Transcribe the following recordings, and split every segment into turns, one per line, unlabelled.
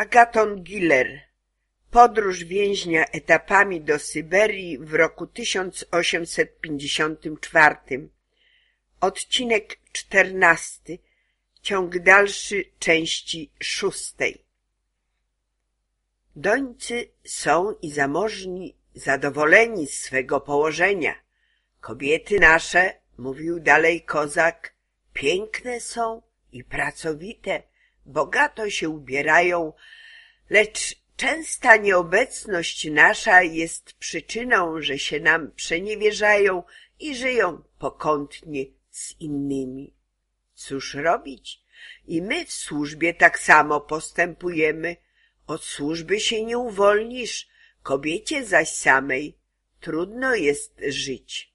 Agaton Giller Podróż więźnia etapami do Syberii w roku 1854 Odcinek czternasty Ciąg dalszy części szóstej. Dońcy są i zamożni zadowoleni z swego położenia. Kobiety nasze, mówił dalej kozak, piękne są i pracowite, bogato się ubierają, lecz częsta nieobecność nasza jest przyczyną, że się nam przeniewierzają i żyją pokątnie z innymi. Cóż robić? I my w służbie tak samo postępujemy. Od służby się nie uwolnisz, kobiecie zaś samej trudno jest żyć.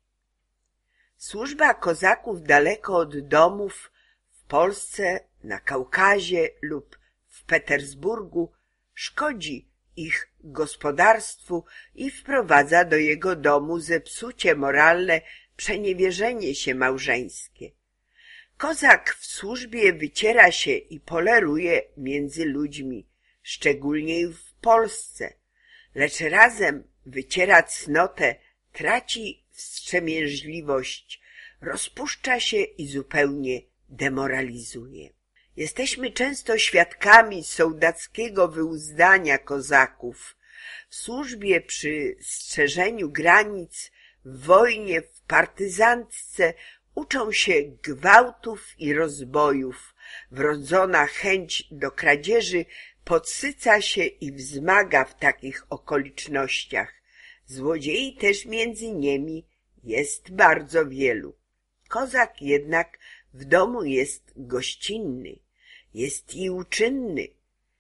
Służba kozaków daleko od domów w Polsce na Kaukazie lub w Petersburgu szkodzi ich gospodarstwu i wprowadza do jego domu zepsucie moralne, przeniewierzenie się małżeńskie. Kozak w służbie wyciera się i poleruje między ludźmi, szczególnie w Polsce, lecz razem wyciera cnotę, traci wstrzemięźliwość, rozpuszcza się i zupełnie demoralizuje. Jesteśmy często świadkami sołdackiego wyuzdania kozaków. W służbie przy strzeżeniu granic, w wojnie, w partyzantce uczą się gwałtów i rozbojów. Wrodzona chęć do kradzieży podsyca się i wzmaga w takich okolicznościach. Złodziei też między nimi jest bardzo wielu. Kozak jednak w domu jest gościnny jest i uczynny,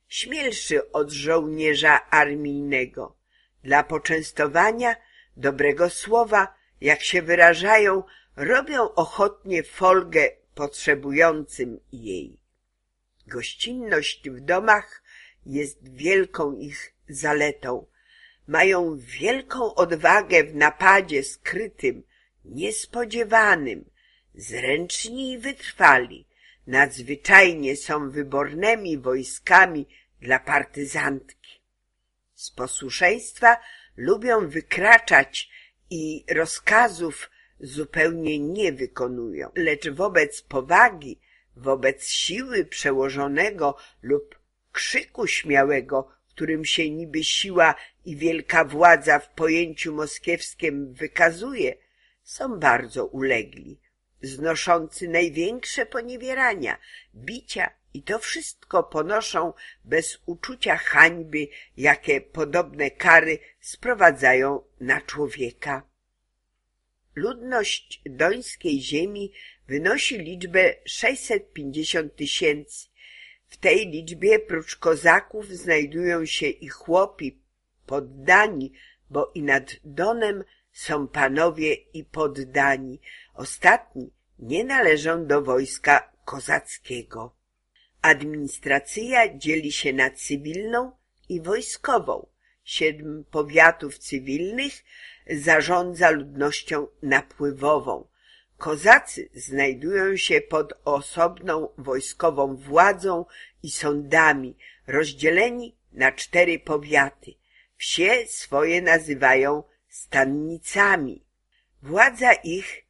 śmielszy od żołnierza armijnego. Dla poczęstowania, dobrego słowa, jak się wyrażają, robią ochotnie folgę potrzebującym jej. Gościnność w domach jest wielką ich zaletą. Mają wielką odwagę w napadzie skrytym, niespodziewanym, zręczni i wytrwali, nadzwyczajnie są wybornymi wojskami dla partyzantki. Z posłuszeństwa lubią wykraczać i rozkazów zupełnie nie wykonują, lecz wobec powagi, wobec siły przełożonego lub krzyku śmiałego, którym się niby siła i wielka władza w pojęciu moskiewskim wykazuje, są bardzo ulegli znoszący największe poniewierania, bicia i to wszystko ponoszą bez uczucia hańby, jakie podobne kary sprowadzają na człowieka. Ludność dońskiej ziemi wynosi liczbę 650 tysięcy. W tej liczbie prócz kozaków znajdują się i chłopi, poddani, bo i nad Donem są panowie i poddani. Ostatni nie należą do wojska kozackiego. Administracja dzieli się na cywilną i wojskową. Siedm powiatów cywilnych zarządza ludnością napływową. Kozacy znajdują się pod osobną wojskową władzą i sądami, rozdzieleni na cztery powiaty. Wsie swoje nazywają stannicami. Władza ich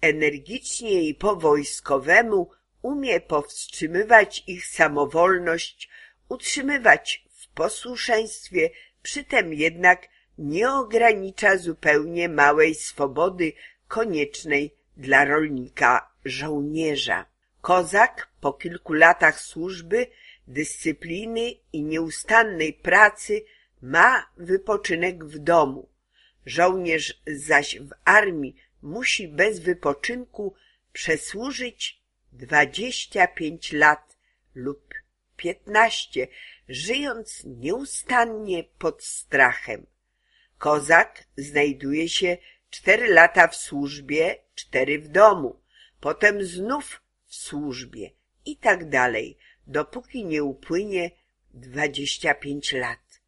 energicznie i po wojskowemu umie powstrzymywać ich samowolność, utrzymywać w posłuszeństwie, przytem jednak nie ogranicza zupełnie małej swobody koniecznej dla rolnika żołnierza. Kozak po kilku latach służby, dyscypliny i nieustannej pracy ma wypoczynek w domu. Żołnierz zaś w armii musi bez wypoczynku przesłużyć dwadzieścia pięć lat lub piętnaście, żyjąc nieustannie pod strachem. Kozak znajduje się cztery lata w służbie, cztery w domu, potem znów w służbie i tak dalej, dopóki nie upłynie dwadzieścia pięć lat.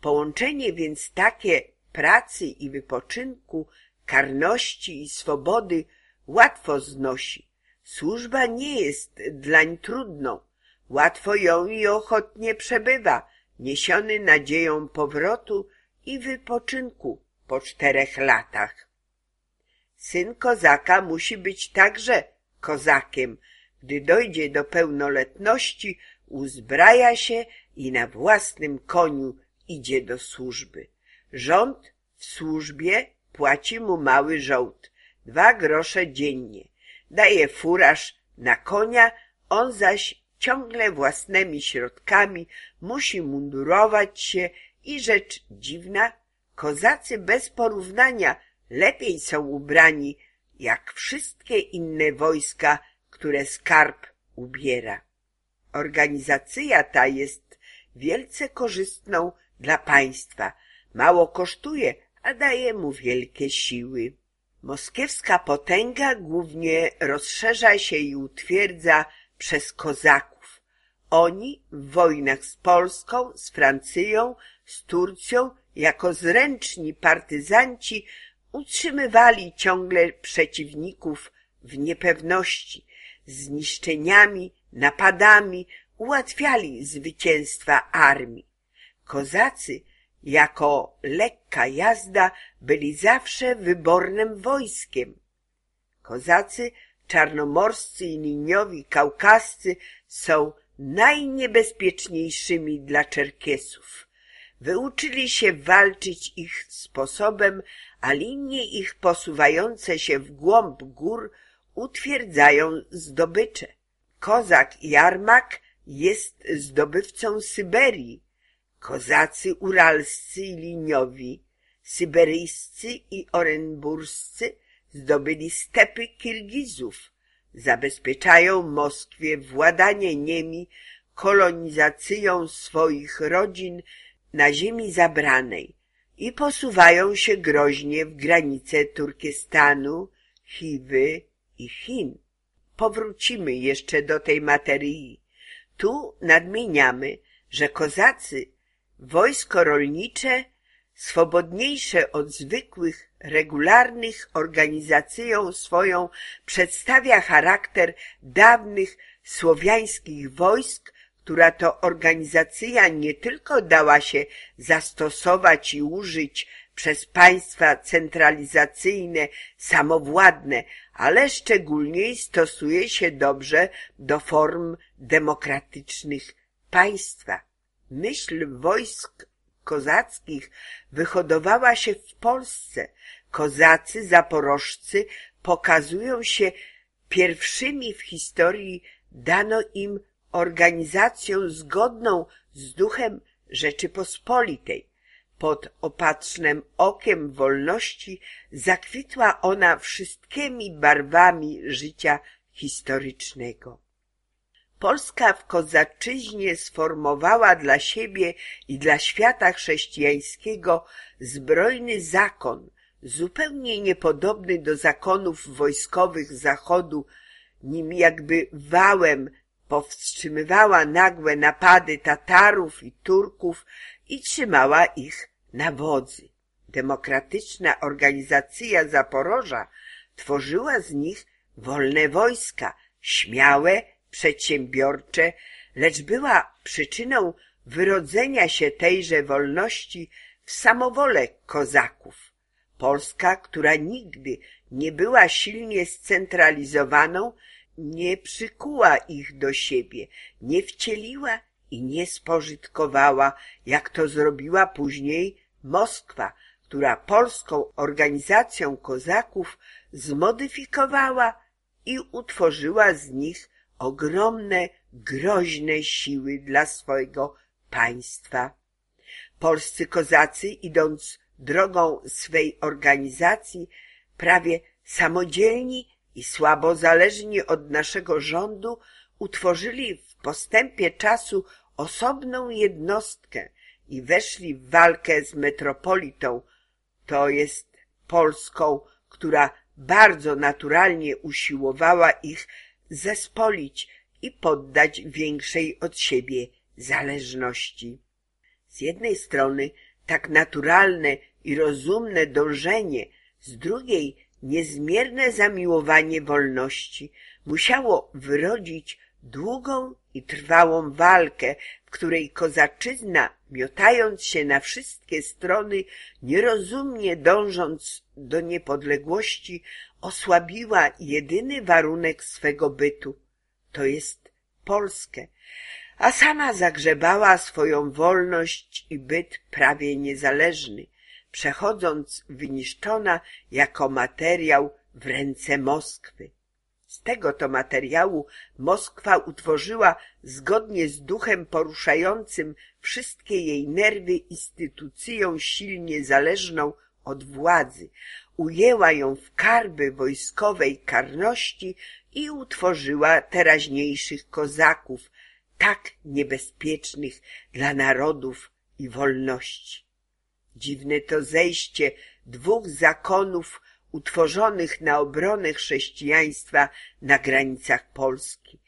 Połączenie więc takie pracy i wypoczynku karności i swobody łatwo znosi. Służba nie jest dlań trudną. Łatwo ją i ochotnie przebywa, niesiony nadzieją powrotu i wypoczynku po czterech latach. Syn kozaka musi być także kozakiem. Gdy dojdzie do pełnoletności, uzbraja się i na własnym koniu idzie do służby. Rząd w służbie płaci mu mały żołd, dwa grosze dziennie. Daje furaż na konia, on zaś ciągle własnymi środkami musi mundurować się i rzecz dziwna, kozacy bez porównania lepiej są ubrani jak wszystkie inne wojska, które skarb ubiera. Organizacja ta jest wielce korzystną dla państwa. Mało kosztuje, a daje mu wielkie siły. Moskiewska potęga głównie rozszerza się i utwierdza przez kozaków. Oni w wojnach z Polską, z Francją, z Turcją jako zręczni partyzanci utrzymywali ciągle przeciwników w niepewności, zniszczeniami, napadami ułatwiali zwycięstwa armii. Kozacy jako lekka jazda byli zawsze wybornym wojskiem. Kozacy czarnomorscy i liniowi kaukascy są najniebezpieczniejszymi dla Czerkiesów. Wyuczyli się walczyć ich sposobem, a linie ich posuwające się w głąb gór utwierdzają zdobycze. Kozak Jarmak jest zdobywcą Syberii. Kozacy uralscy i liniowi, syberyjscy i orenburscy zdobyli stepy Kirgizów, zabezpieczają Moskwie władanie niemi kolonizacją swoich rodzin na ziemi zabranej i posuwają się groźnie w granice Turkestanu, Chiwy i Chin. Powrócimy jeszcze do tej materii. Tu nadmieniamy, że kozacy, wojsko rolnicze, swobodniejsze od zwykłych, regularnych organizacją swoją przedstawia charakter dawnych słowiańskich wojsk, która to organizacja nie tylko dała się zastosować i użyć przez państwa centralizacyjne, samowładne, ale szczególnie stosuje się dobrze do form demokratycznych państwa. Myśl wojsk kozackich wyhodowała się w Polsce. Kozacy zaporożcy pokazują się pierwszymi w historii dano im organizacją zgodną z duchem Rzeczypospolitej. Pod opatrznym okiem wolności zakwitła ona wszystkimi barwami życia historycznego. Polska w kozaczyźnie sformowała dla siebie i dla świata chrześcijańskiego zbrojny zakon, zupełnie niepodobny do zakonów wojskowych Zachodu, nim jakby wałem powstrzymywała nagłe napady Tatarów i Turków i trzymała ich na wodzy. Demokratyczna organizacja Zaporoża tworzyła z nich wolne wojska, śmiałe, przedsiębiorcze, lecz była przyczyną wyrodzenia się tejże wolności w samowolę kozaków. Polska, która nigdy nie była silnie scentralizowaną, nie przykuła ich do siebie, nie wcieliła i nie spożytkowała, jak to zrobiła później Moskwa, która polską organizacją kozaków zmodyfikowała i utworzyła z nich ogromne, groźne siły dla swojego państwa. Polscy kozacy, idąc drogą swej organizacji, prawie samodzielni i słabo zależni od naszego rządu, utworzyli w postępie czasu osobną jednostkę i weszli w walkę z metropolitą, to jest Polską, która bardzo naturalnie usiłowała ich zespolić i poddać większej od siebie zależności. Z jednej strony tak naturalne i rozumne dążenie, z drugiej niezmierne zamiłowanie wolności musiało wyrodzić długą i trwałą walkę, w której kozaczyzna, miotając się na wszystkie strony, nierozumnie dążąc do niepodległości, osłabiła jedyny warunek swego bytu, to jest Polskę, a sama zagrzebała swoją wolność i byt prawie niezależny, przechodząc wyniszczona jako materiał w ręce Moskwy. Z tego to materiału Moskwa utworzyła zgodnie z duchem poruszającym wszystkie jej nerwy instytucją silnie zależną od władzy, ujęła ją w karby wojskowej karności i utworzyła teraźniejszych kozaków, tak niebezpiecznych dla narodów i wolności. Dziwne to zejście dwóch zakonów utworzonych na obronę chrześcijaństwa na granicach Polski.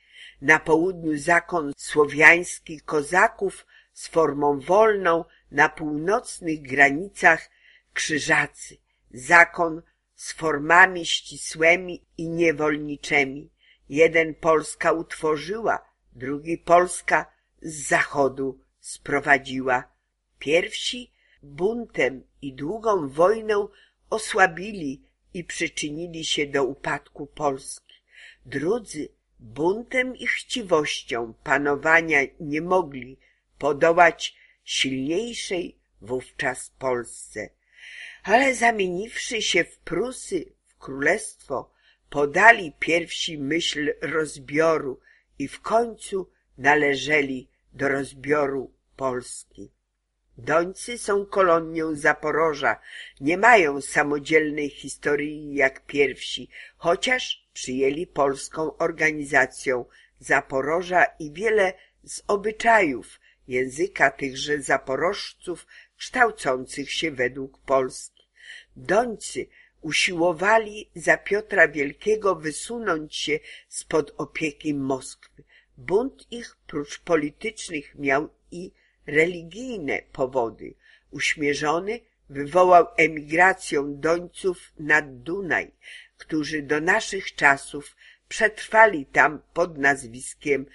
Na południu zakon słowiański kozaków z formą wolną, na północnych granicach krzyżacy, zakon z formami ścisłymi i niewolniczymi. Jeden Polska utworzyła, drugi Polska z zachodu sprowadziła. Pierwsi buntem i długą wojną osłabili i przyczynili się do upadku Polski. Drudzy buntem i chciwością panowania nie mogli podołać silniejszej wówczas Polsce. Ale zamieniwszy się w Prusy, w królestwo, podali pierwsi myśl rozbioru i w końcu należeli do rozbioru Polski. Dońcy są kolonią Zaporoża, nie mają samodzielnej historii jak pierwsi, chociaż przyjęli polską organizacją Zaporoża i wiele z obyczajów języka tychże zaporożców kształcących się według Polski. Dońcy usiłowali za Piotra Wielkiego wysunąć się spod opieki Moskwy. Bunt ich prócz politycznych miał i religijne powody. Uśmierzony wywołał emigrację Dońców nad Dunaj, którzy do naszych czasów przetrwali tam pod nazwiskiem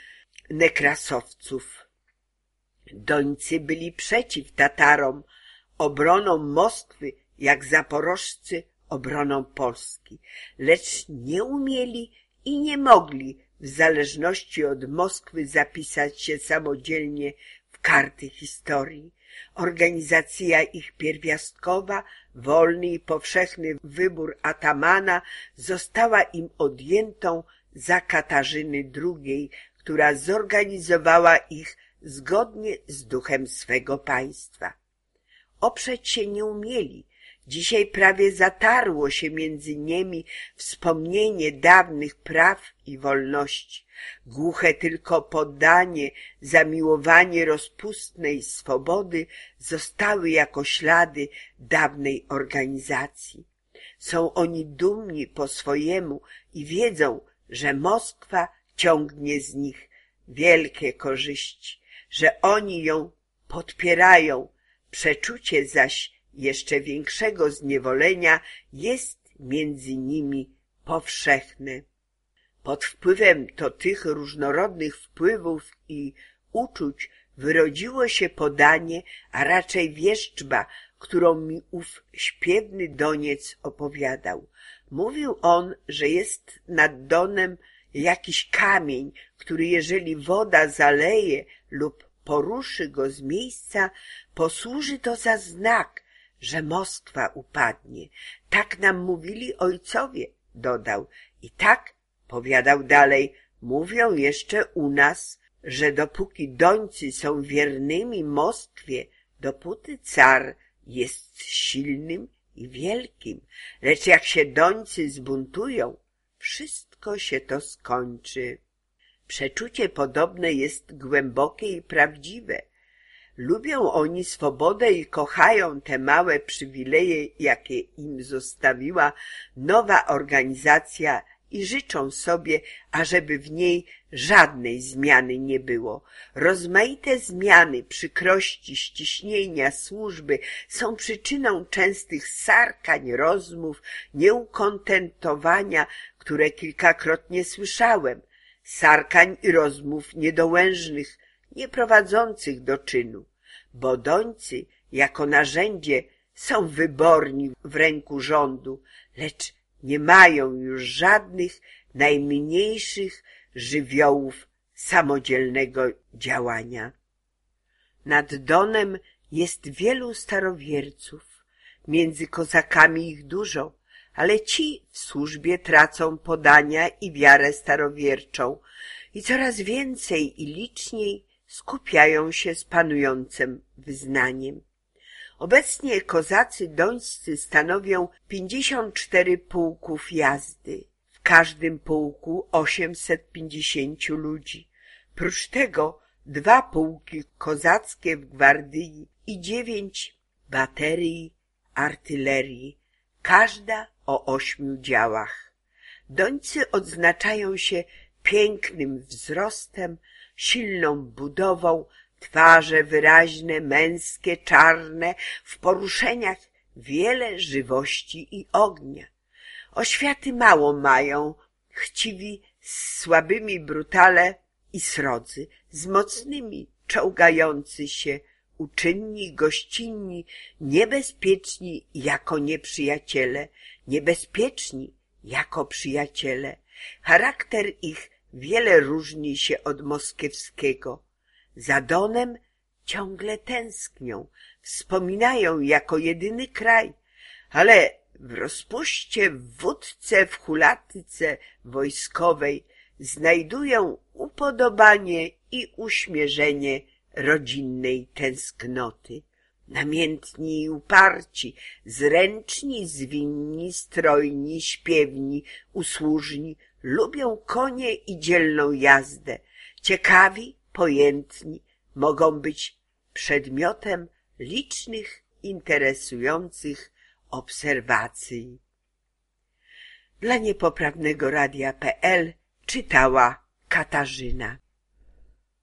Nekrasowców. Dońcy byli przeciw Tatarom, obroną Moskwy, jak zaporożcy obroną Polski, lecz nie umieli i nie mogli w zależności od Moskwy zapisać się samodzielnie karty historii. Organizacja ich pierwiastkowa, wolny i powszechny wybór atamana została im odjętą za Katarzyny II, która zorganizowała ich zgodnie z duchem swego państwa. Oprzeć się nie umieli, Dzisiaj prawie zatarło się między nimi wspomnienie dawnych praw i wolności. Głuche tylko poddanie, zamiłowanie rozpustnej swobody zostały jako ślady dawnej organizacji. Są oni dumni po swojemu i wiedzą, że Moskwa ciągnie z nich wielkie korzyści, że oni ją podpierają, przeczucie zaś jeszcze większego zniewolenia jest między nimi powszechne. Pod wpływem to tych różnorodnych wpływów i uczuć wyrodziło się podanie, a raczej wieszczba, którą mi ów śpiewny doniec opowiadał. Mówił on, że jest nad Donem jakiś kamień, który jeżeli woda zaleje lub poruszy go z miejsca, posłuży to za znak, że Moskwa upadnie. Tak nam mówili ojcowie, dodał. I tak, powiadał dalej, mówią jeszcze u nas, że dopóki dońcy są wiernymi Moskwie, dopóty car jest silnym i wielkim. Lecz jak się dońcy zbuntują, wszystko się to skończy. Przeczucie podobne jest głębokie i prawdziwe. Lubią oni swobodę i kochają te małe przywileje, jakie im zostawiła nowa organizacja i życzą sobie, ażeby w niej żadnej zmiany nie było. Rozmaite zmiany, przykrości, ściśnienia służby są przyczyną częstych sarkań, rozmów, nieukontentowania, które kilkakrotnie słyszałem. Sarkań i rozmów niedołężnych, nie prowadzących do czynu, bo dońcy jako narzędzie są wyborni w ręku rządu, lecz nie mają już żadnych najmniejszych żywiołów samodzielnego działania. Nad Donem jest wielu starowierców, między kozakami ich dużo, ale ci w służbie tracą podania i wiarę starowierczą i coraz więcej i liczniej skupiają się z panującym wyznaniem. Obecnie kozacy dońscy stanowią 54 pułków jazdy, w każdym pułku 850 ludzi. Prócz tego dwa pułki kozackie w gwardii i dziewięć baterii artylerii, każda o ośmiu działach. Dońcy odznaczają się pięknym wzrostem, silną budową, twarze wyraźne, męskie, czarne, w poruszeniach wiele żywości i ognia. Oświaty mało mają, chciwi z słabymi brutale i srodzy, z mocnymi czołgający się, uczynni, gościnni, niebezpieczni jako nieprzyjaciele, niebezpieczni jako przyjaciele. Charakter ich wiele różni się od moskiewskiego. Za Donem ciągle tęsknią, wspominają jako jedyny kraj, ale w rozpuście w wódce w hulatyce wojskowej znajdują upodobanie i uśmierzenie rodzinnej tęsknoty. Namiętni i uparci, zręczni, zwinni, strojni, śpiewni, usłużni, lubią konie i dzielną jazdę. Ciekawi, pojętni, mogą być przedmiotem licznych, interesujących obserwacji. Dla niepoprawnego radia.pl czytała Katarzyna.